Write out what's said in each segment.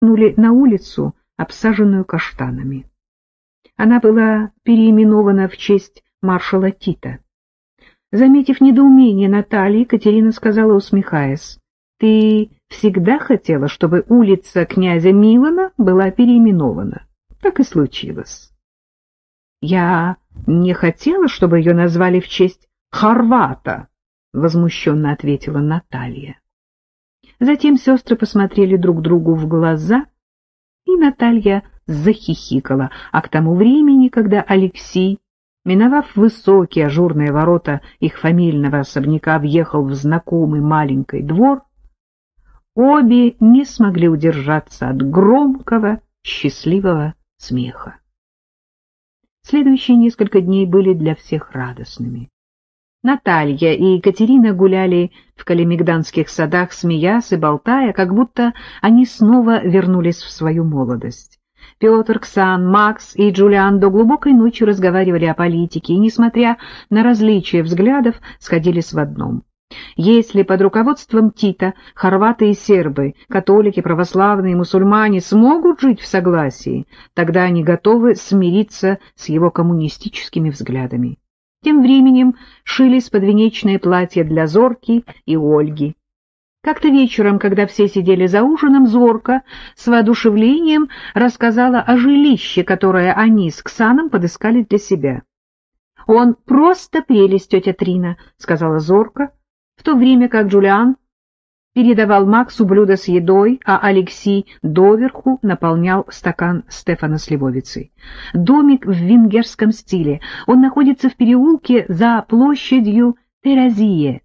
выглянули на улицу, обсаженную каштанами. Она была переименована в честь маршала Тита. Заметив недоумение Натальи, Катерина сказала, усмехаясь, «Ты всегда хотела, чтобы улица князя Милана была переименована. Так и случилось». «Я не хотела, чтобы ее назвали в честь Хорвата», — возмущенно ответила Наталья. Затем сестры посмотрели друг другу в глаза, и Наталья захихикала, а к тому времени, когда Алексей, миновав высокие ажурные ворота их фамильного особняка, въехал в знакомый маленький двор, обе не смогли удержаться от громкого, счастливого смеха. Следующие несколько дней были для всех радостными. Наталья и Екатерина гуляли в калимигданских садах, смеясь и болтая, как будто они снова вернулись в свою молодость. Петр, Ксан, Макс и Джулиан до глубокой ночи разговаривали о политике и, несмотря на различия взглядов, сходились в одном. Если под руководством Тита хорваты и сербы, католики, православные мусульмане смогут жить в согласии, тогда они готовы смириться с его коммунистическими взглядами. Тем временем шились подвенечные платья для Зорки и Ольги. Как-то вечером, когда все сидели за ужином, Зорка с воодушевлением рассказала о жилище, которое они с Ксаном подыскали для себя. — Он просто прелесть, тетя Трина, — сказала Зорка, в то время как Джулиан передавал Максу блюдо с едой, а Алексей доверху наполнял стакан Стефана с Львовицей. Домик в венгерском стиле. Он находится в переулке за площадью Теразие.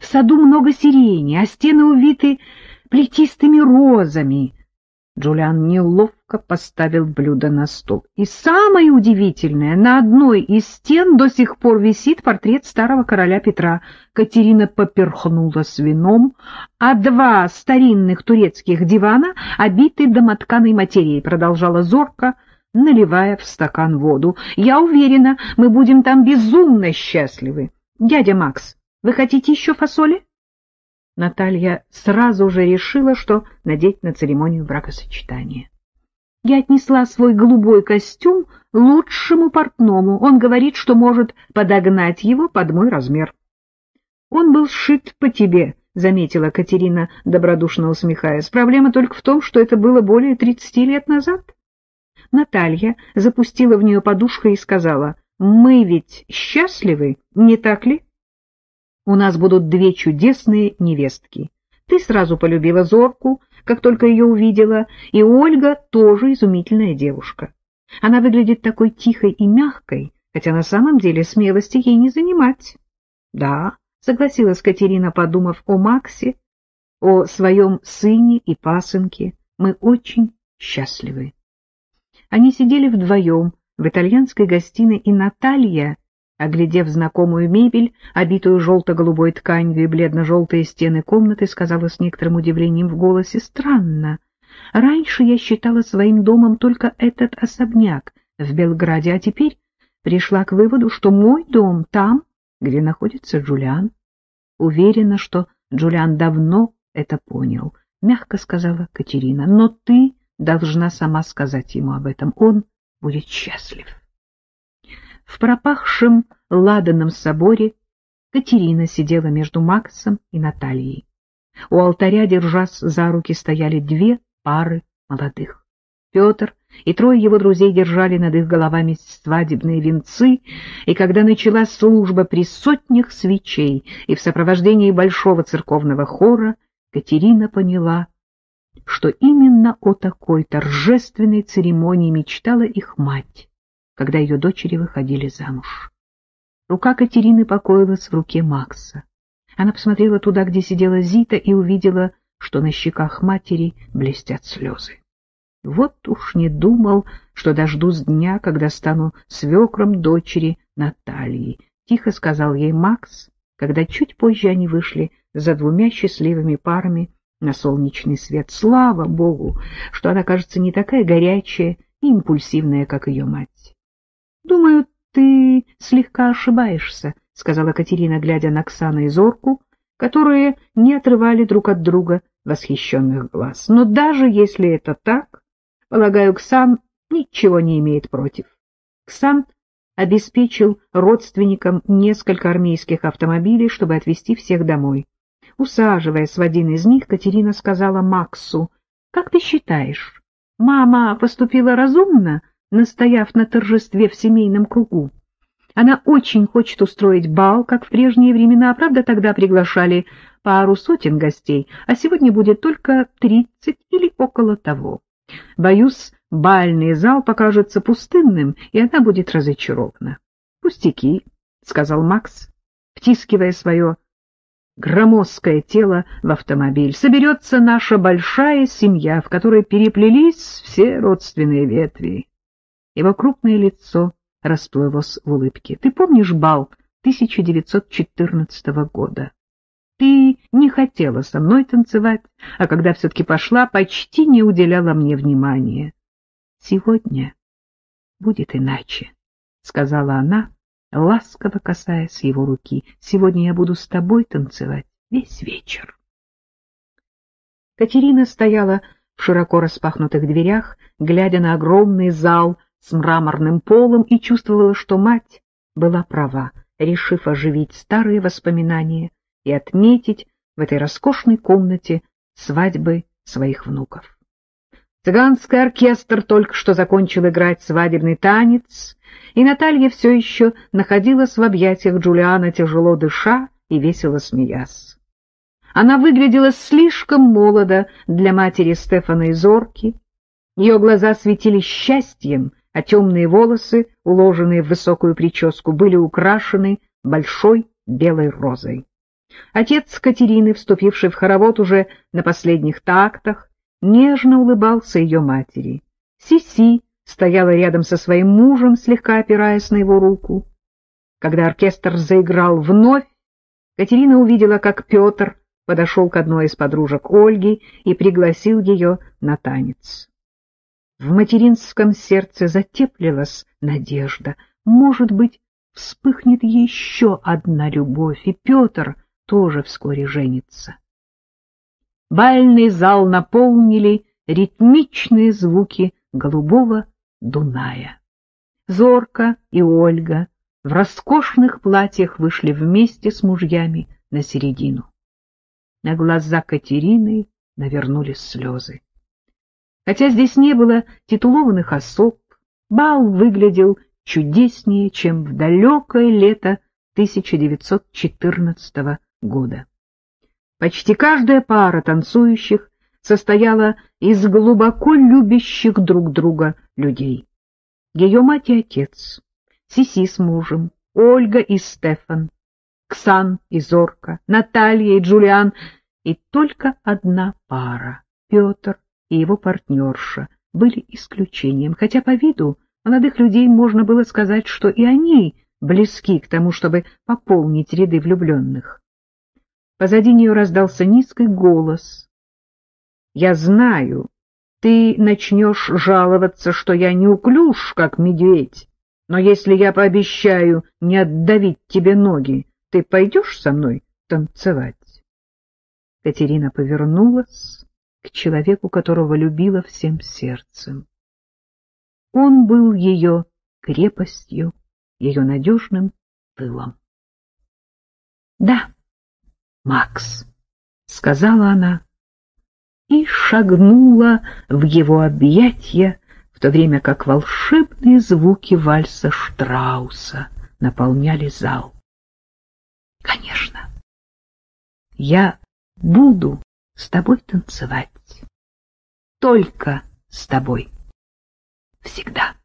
В саду много сирени, а стены увиты плетистыми розами. Джулиан неловко поставил блюдо на стол. И самое удивительное, на одной из стен до сих пор висит портрет старого короля Петра. Катерина поперхнула с вином, а два старинных турецких дивана обиты домотканой материей, продолжала Зорка, наливая в стакан воду. Я уверена, мы будем там безумно счастливы. Дядя Макс, вы хотите еще фасоли? Наталья сразу же решила, что надеть на церемонию бракосочетания. Я отнесла свой голубой костюм лучшему портному. Он говорит, что может подогнать его под мой размер. Он был сшит по тебе, — заметила Катерина, добродушно усмехаясь. Проблема только в том, что это было более тридцати лет назад. Наталья запустила в нее подушкой и сказала, — Мы ведь счастливы, не так ли? У нас будут две чудесные невестки. Ты сразу полюбила Зорку, как только ее увидела, и Ольга тоже изумительная девушка. Она выглядит такой тихой и мягкой, хотя на самом деле смелости ей не занимать. Да, согласилась Катерина, подумав о Максе, о своем сыне и пасынке. Мы очень счастливы. Они сидели вдвоем в итальянской гостиной, и Наталья Оглядев знакомую мебель, обитую желто-голубой тканью и бледно-желтые стены комнаты, сказала с некоторым удивлением в голосе «Странно. Раньше я считала своим домом только этот особняк в Белграде, а теперь пришла к выводу, что мой дом там, где находится Джулиан. Уверена, что Джулиан давно это понял, — мягко сказала Катерина. Но ты должна сама сказать ему об этом. Он будет счастлив. В пропахшем ладанном соборе Катерина сидела между Максом и Натальей. У алтаря, держась за руки, стояли две пары молодых. Петр и трое его друзей держали над их головами свадебные венцы, и когда началась служба при сотнях свечей и в сопровождении большого церковного хора, Катерина поняла, что именно о такой торжественной церемонии мечтала их мать когда ее дочери выходили замуж. Рука Катерины покоилась в руке Макса. Она посмотрела туда, где сидела Зита, и увидела, что на щеках матери блестят слезы. Вот уж не думал, что дождусь дня, когда стану свекром дочери Натальи, — тихо сказал ей Макс, когда чуть позже они вышли за двумя счастливыми парами на солнечный свет. Слава Богу, что она, кажется, не такая горячая и импульсивная, как ее мать. — Думаю, ты слегка ошибаешься, — сказала Катерина, глядя на Оксану и Зорку, которые не отрывали друг от друга восхищенных глаз. Но даже если это так, полагаю, Ксан ничего не имеет против. Ксан обеспечил родственникам несколько армейских автомобилей, чтобы отвезти всех домой. Усаживаясь в один из них, Катерина сказала Максу, «Как ты считаешь, мама поступила разумно, настояв на торжестве в семейном кругу?» Она очень хочет устроить бал, как в прежние времена, правда, тогда приглашали пару сотен гостей, а сегодня будет только тридцать или около того. Боюсь, бальный зал покажется пустынным, и она будет разочарована. — Пустяки, — сказал Макс, втискивая свое громоздкое тело в автомобиль. Соберется наша большая семья, в которой переплелись все родственные ветви. Его крупное лицо расплылось в улыбке. Ты помнишь бал 1914 года? Ты не хотела со мной танцевать, а когда все-таки пошла, почти не уделяла мне внимания. Сегодня будет иначе, — сказала она, ласково касаясь его руки. Сегодня я буду с тобой танцевать весь вечер. Катерина стояла в широко распахнутых дверях, глядя на огромный зал с мраморным полом и чувствовала, что мать была права, решив оживить старые воспоминания и отметить в этой роскошной комнате свадьбы своих внуков. Цыганский оркестр только что закончил играть свадебный танец, и Наталья все еще находилась в объятиях Джулиана, тяжело дыша и весело смеясь. Она выглядела слишком молодо для матери Стефана и Зорки. Ее глаза светили счастьем, а темные волосы, уложенные в высокую прическу, были украшены большой белой розой. Отец Катерины, вступивший в хоровод уже на последних тактах, нежно улыбался ее матери. Сиси стояла рядом со своим мужем, слегка опираясь на его руку. Когда оркестр заиграл вновь, Катерина увидела, как Петр подошел к одной из подружек Ольги и пригласил ее на танец. В материнском сердце затеплилась надежда. Может быть, вспыхнет еще одна любовь, и Петр тоже вскоре женится. Бальный зал наполнили ритмичные звуки голубого Дуная. Зорка и Ольга в роскошных платьях вышли вместе с мужьями на середину. На глаза Катерины навернулись слезы. Хотя здесь не было титулованных особ, бал выглядел чудеснее, чем в далекое лето 1914 года. Почти каждая пара танцующих состояла из глубоко любящих друг друга людей. Ее мать и отец, Сиси с мужем, Ольга и Стефан, Ксан и Зорка, Наталья и Джулиан, и только одна пара — Петр и его партнерша были исключением, хотя по виду молодых людей можно было сказать, что и они близки к тому, чтобы пополнить ряды влюбленных. Позади нее раздался низкий голос. — Я знаю, ты начнешь жаловаться, что я неуклюж, как медведь, но если я пообещаю не отдавить тебе ноги, ты пойдешь со мной танцевать? Катерина повернулась к человеку, которого любила всем сердцем. Он был ее крепостью, ее надежным тылом. — Да, Макс, — сказала она и шагнула в его объятья, в то время как волшебные звуки вальса Штрауса наполняли зал. — Конечно, я буду с тобой танцевать. Только с тобой. Всегда.